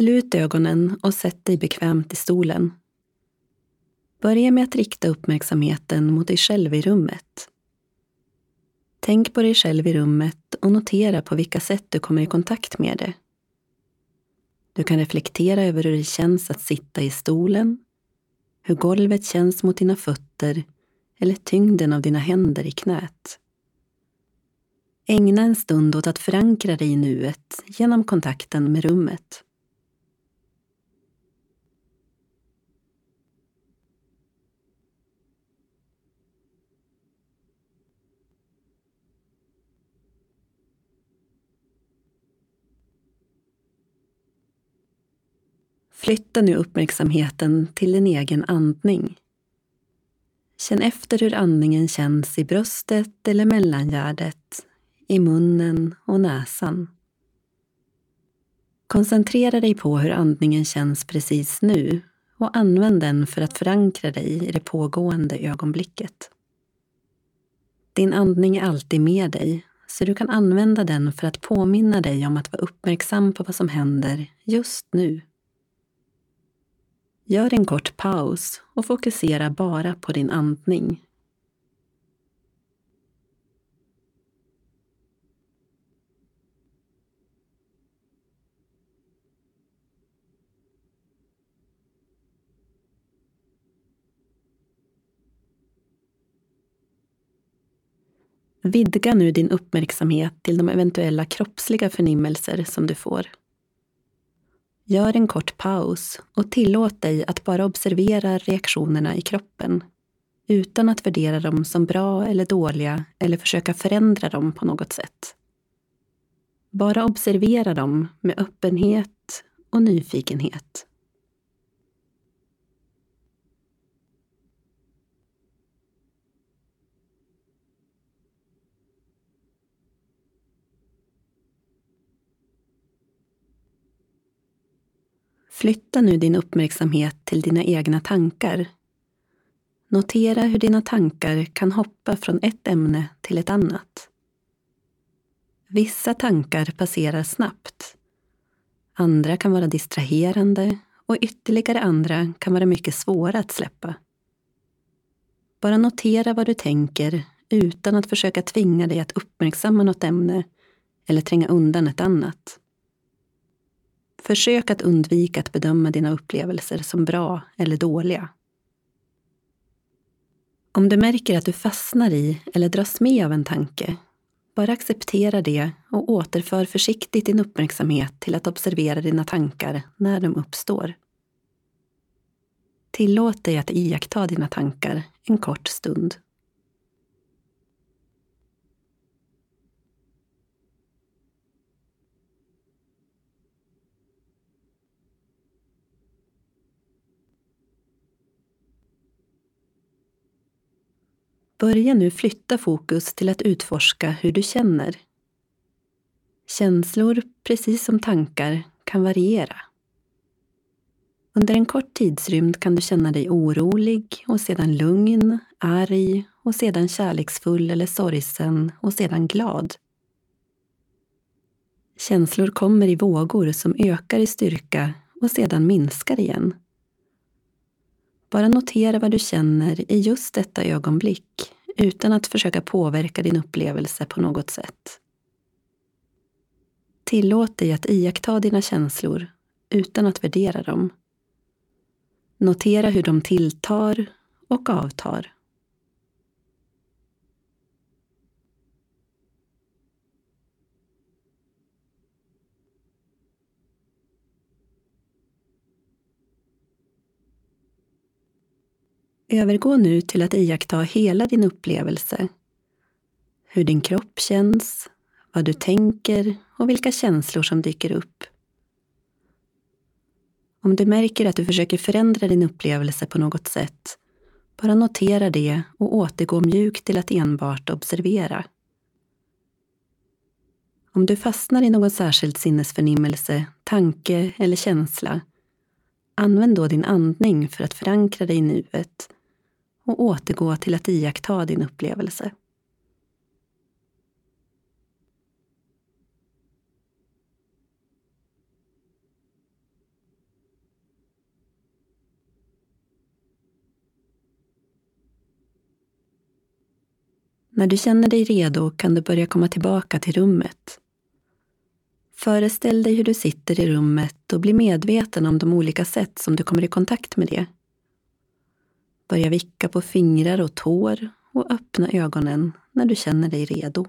Slut ögonen och sätt dig bekvämt i stolen. Börja med att rikta uppmärksamheten mot dig själv i rummet. Tänk på dig själv i rummet och notera på vilka sätt du kommer i kontakt med det. Du kan reflektera över hur det känns att sitta i stolen, hur golvet känns mot dina fötter eller tyngden av dina händer i knät. Ägna en stund åt att förankra dig i nuet genom kontakten med rummet. Flytta nu uppmärksamheten till din egen andning. Känn efter hur andningen känns i bröstet eller mellangärdet, i munnen och näsan. Koncentrera dig på hur andningen känns precis nu och använd den för att förankra dig i det pågående ögonblicket. Din andning är alltid med dig, så du kan använda den för att påminna dig om att vara uppmärksam på vad som händer just nu. Gör en kort paus och fokusera bara på din andning. Vidga nu din uppmärksamhet till de eventuella kroppsliga förnimmelser som du får. Gör en kort paus och tillåt dig att bara observera reaktionerna i kroppen utan att värdera dem som bra eller dåliga eller försöka förändra dem på något sätt. Bara observera dem med öppenhet och nyfikenhet. Flytta nu din uppmärksamhet till dina egna tankar. Notera hur dina tankar kan hoppa från ett ämne till ett annat. Vissa tankar passerar snabbt. Andra kan vara distraherande och ytterligare andra kan vara mycket svåra att släppa. Bara notera vad du tänker utan att försöka tvinga dig att uppmärksamma något ämne eller tränga undan ett annat. Försök att undvika att bedöma dina upplevelser som bra eller dåliga. Om du märker att du fastnar i eller dras med av en tanke, bara acceptera det och återför försiktigt din uppmärksamhet till att observera dina tankar när de uppstår. Tillåt dig att iaktta dina tankar en kort stund. Börja nu flytta fokus till att utforska hur du känner. Känslor, precis som tankar, kan variera. Under en kort tidsrymd kan du känna dig orolig och sedan lugn, arg och sedan kärleksfull eller sorgsen och sedan glad. Känslor kommer i vågor som ökar i styrka och sedan minskar igen. Bara notera vad du känner i just detta ögonblick utan att försöka påverka din upplevelse på något sätt. Tillåt dig att iaktta dina känslor utan att värdera dem. Notera hur de tilltar och avtar. Övergå nu till att iaktta hela din upplevelse. Hur din kropp känns, vad du tänker och vilka känslor som dyker upp. Om du märker att du försöker förändra din upplevelse på något sätt, bara notera det och återgå mjukt till att enbart observera. Om du fastnar i någon särskild sinnesförnimmelse, tanke eller känsla, använd då din andning för att förankra dig i nuet och återgå till att iaktta din upplevelse. När du känner dig redo kan du börja komma tillbaka till rummet. Föreställ dig hur du sitter i rummet och bli medveten om de olika sätt som du kommer i kontakt med det. Börja vicka på fingrar och tår och öppna ögonen när du känner dig redo.